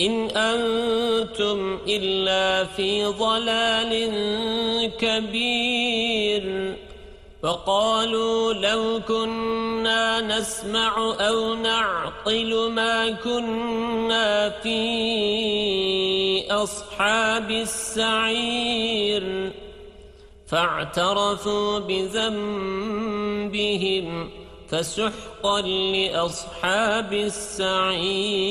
إن أنتم إلا في ضلال كبير وقالوا لو كنا نسمع أو نعقل ما كنا في أصحاب السعير فاعترفوا بذنبهم فسحقا لأصحاب السعير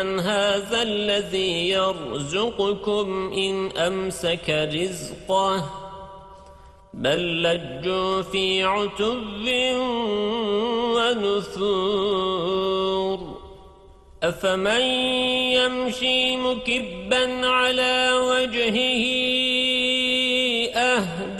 هذا الذي يرزقكم إن أمسك رزقه بل لجوا في عتب ونثور. أفمن يمشي مكبا على وجهه أهداء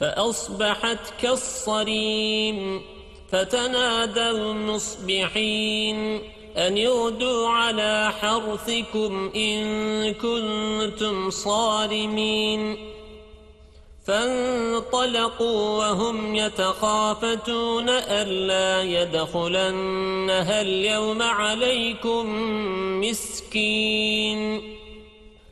فأصبحت كالصريم فتنادوا مصبحين أن يغدوا على حرثكم إن كنتم صارمين. فانطلقوا وهم يتخافتون ألا يدخلنها اليوم عليكم مسكين.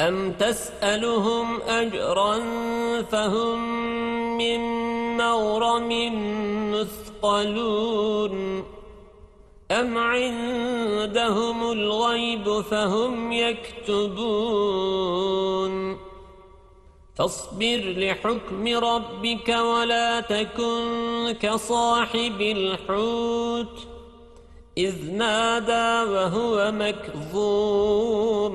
أم تسألهم أجرا فهم من مغرم مثقلون أم عندهم الغيب فهم يكتبون فاصبر لحكم ربك ولا تكن كصاحب الحوت إذ نادى وهو مكظوم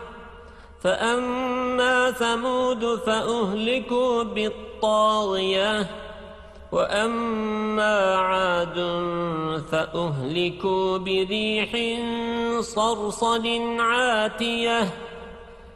فأما ثمود فأهلكوا بالطاغية وأما عاد فأهلكوا بريح صرصد عاتية.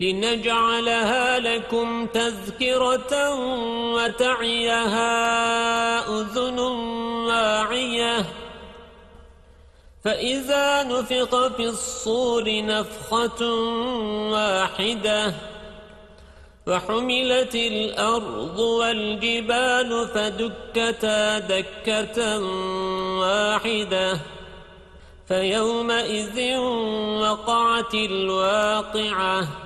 لنجعلها لكم تذكرة وتعيها أذن واعية. فإذا نفق في الصور نفخة واحدة وحملت الأرض والجبال فدكتا دكة واحدة. فيومئذ وقعت الواقعة.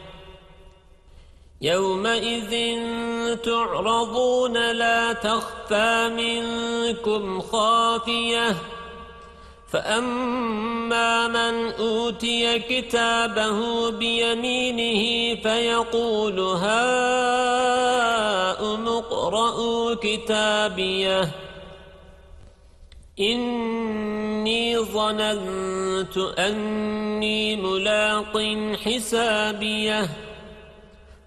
يومئذ تعرضون لا تخفى منكم خافية. فأما من أوتي كتابه بيمينه فيقول هاؤم اقرءوا كتابيه. إني ظننت أني ملاق حسابيه.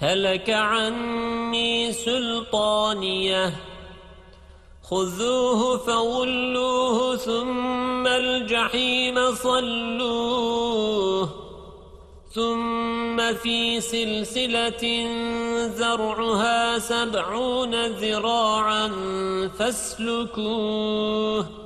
هلك عني سلطانية. خذوه فغلوه ثم الجحيم صلوه. ثم في سلسلة زرعها سبعون ذراعا فاسلكوه.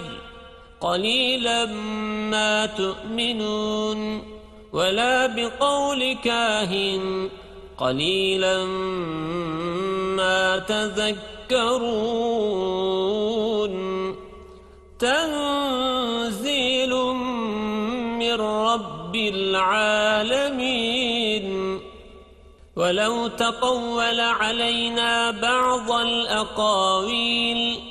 قليلا ما تؤمنون ولا بقول كاهن قليلا ما تذكرون تنزيل من رب العالمين ولو تقول علينا بعض الأقاويل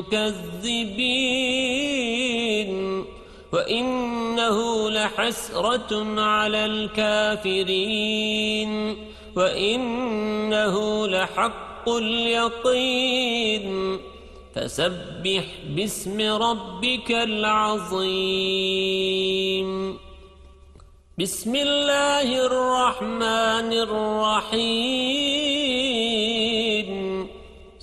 مكذبين وإنه لحسرة على الكافرين وإنه لحق اليقين فسبح باسم ربك العظيم. بسم الله الرحمن الرحيم.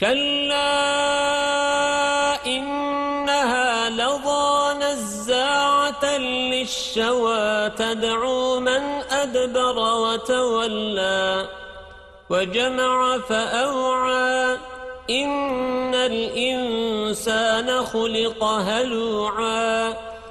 كلا إنها لظى نزاعة للشوى تدعو من أدبر وتولى وجمع فأوعى إن الإنسان خلق هلوعا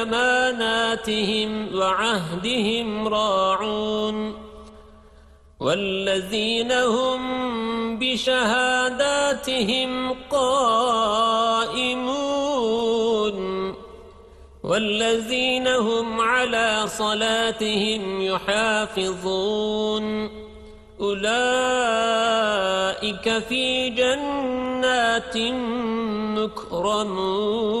هم لأماناتهم وعهدهم راعون والذين هم بشهاداتهم قائمون والذين هم على صلاتهم يحافظون أولئك في جنات مكرمون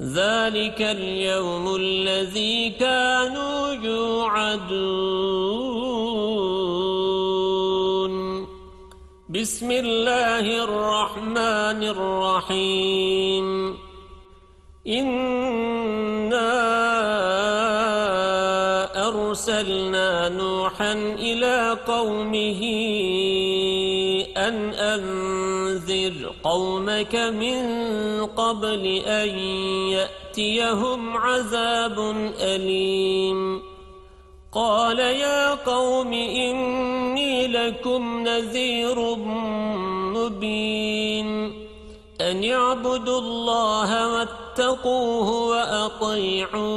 ذلك اليوم الذي كانوا يوعدون. بسم الله الرحمن الرحيم. إنا أرسلنا نوحا إلى قومه أن أنذر قومك من قبل أن يأتيهم عذاب أليم قال يا قوم إني لكم نذير مبين أن يعبدوا الله واتقوه وأطيعون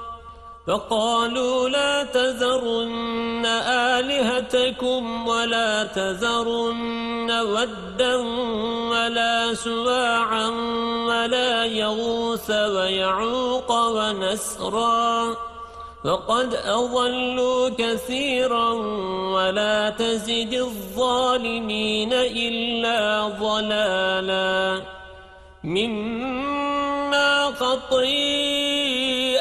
فقالوا لا تذرن آلهتكم ولا تذرن ودا ولا سواعا ولا يغوث ويعوق ونسرا فقد أضلوا كثيرا ولا تزد الظالمين إلا ضلالا مما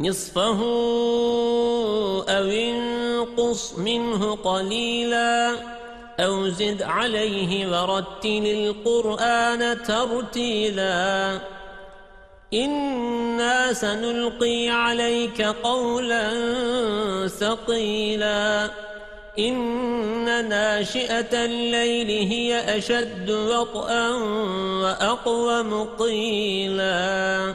نصفه أو انقص منه قليلا أو زد عليه ورتل القرآن ترتيلا إنا سنلقي عليك قولا ثقيلا إن ناشئة الليل هي أشد وطئا وأقوم قيلا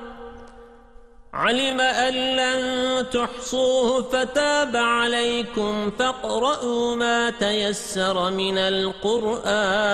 علم أن لن تحصوه فتاب عليكم فاقرأوا ما تيسر من القرآن.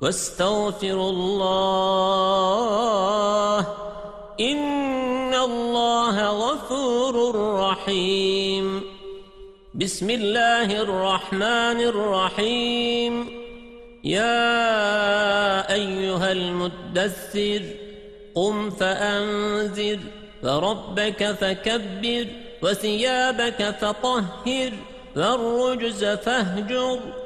واستغفروا الله إن الله غفور رحيم. بسم الله الرحمن الرحيم. يا أيها المدثر قم فأنذر فربك فكبر وثيابك فطهر والرجز فاهجر.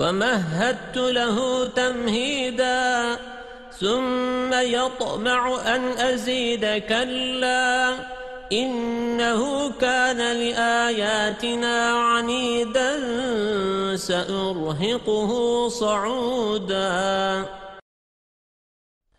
ومهدت له تمهيدا ثم يطمع أن أزيد كلا إنه كان لآياتنا عنيدا سأرهقه صعودا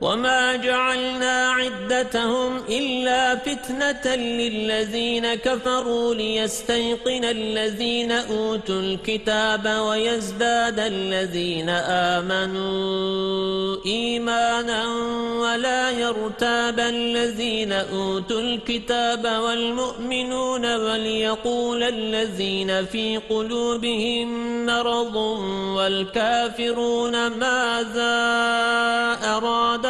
وما جعلنا عدتهم إلا فتنة للذين كفروا ليستيقن الذين أوتوا الكتاب ويزداد الذين آمنوا إيمانا ولا يرتاب الذين أوتوا الكتاب والمؤمنون وليقول الذين في قلوبهم مرض والكافرون ماذا أراد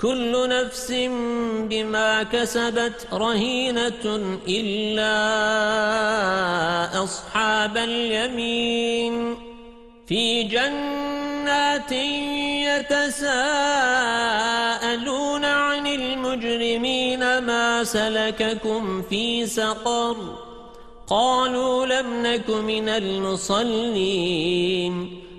كل نفس بما كسبت رهينة إلا أصحاب اليمين. في جنات يتساءلون عن المجرمين ما سلككم في سقر. قالوا لم نك من المصلين.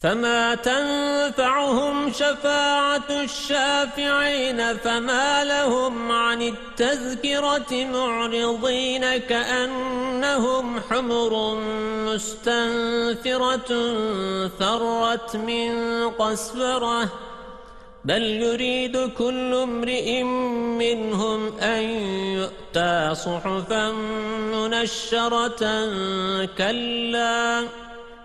فما تنفعهم شفاعة الشافعين فما لهم عن التذكرة معرضين كأنهم حمر مستنفرة ثرت من قسفره بل يريد كل امرئ منهم أن يؤتى صحفا منشرة كلا.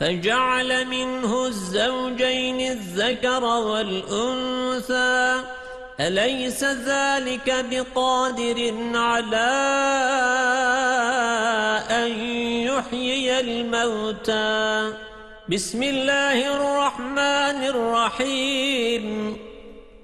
فجعل منه الزوجين الذكر والأنثى. أليس ذلك بقادر على أن يحيي الموتى؟ بسم الله الرحمن الرحيم.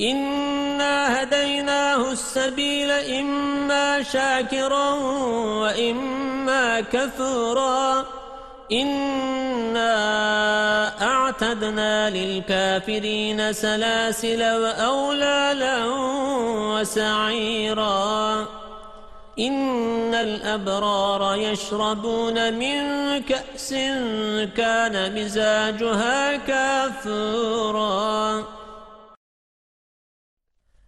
إنا هديناه السبيل إما شاكرا وإما كفورا إنا أعتدنا للكافرين سلاسل وأولالا وسعيرا إن الأبرار يشربون من كأس كان مزاجها كافورا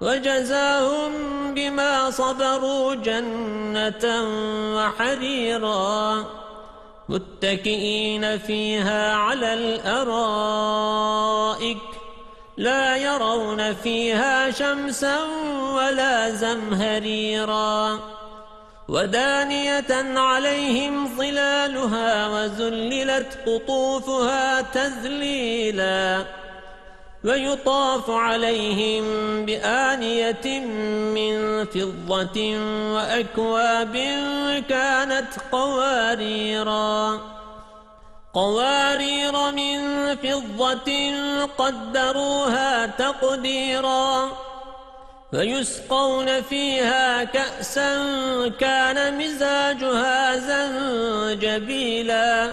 وجزاهم بما صبروا جنة وحريرا متكئين فيها على الأرائك لا يرون فيها شمسا ولا زمهريرا ودانية عليهم ظلالها وزللت قطوفها تذليلاً ويطاف عليهم بآنية من فضة وأكواب كانت قواريرا. قوارير من فضة قدروها تقديرا. ويسقون فيها كأسا كان مزاجها زنجبيلا.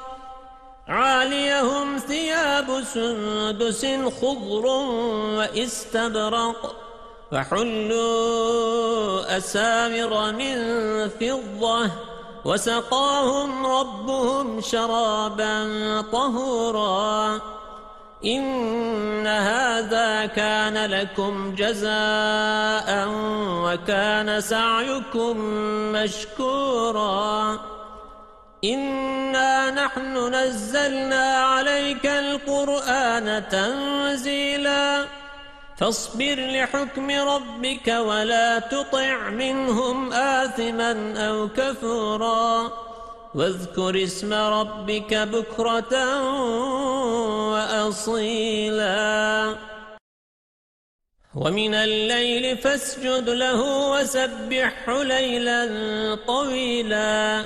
عاليهم ثياب سندس خضر وإستبرق وحلوا أسامر من فضة وسقاهم ربهم شرابا طهورا. إن هذا كان لكم جزاء وكان سعيكم مشكورا. إنا نحن نزلنا عليك القرآن تنزيلا فاصبر لحكم ربك ولا تطع منهم آثما أو كفورا واذكر اسم ربك بكرة وأصيلا ومن الليل فاسجد له وسبحه ليلا طويلا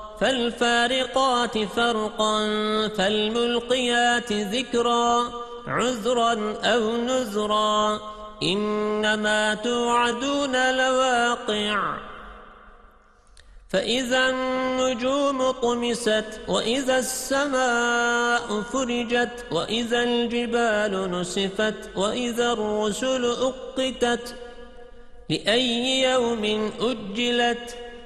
فالفارقات فرقا فالملقيات ذكرا عذرا أو نذرا. إنما توعدون لواقع. فإذا النجوم طمست وإذا السماء فرجت وإذا الجبال نسفت وإذا الرسل أقتت لأي يوم أجلت.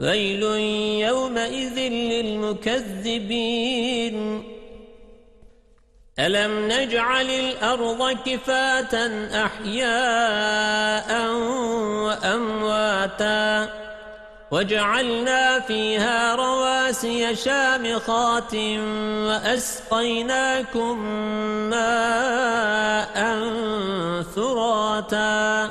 ويل يومئذ للمكذبين. ألم نجعل الأرض كفاة أحياء وأمواتا وجعلنا فيها رواسي شامخات وأسقيناكم ماء ثراتا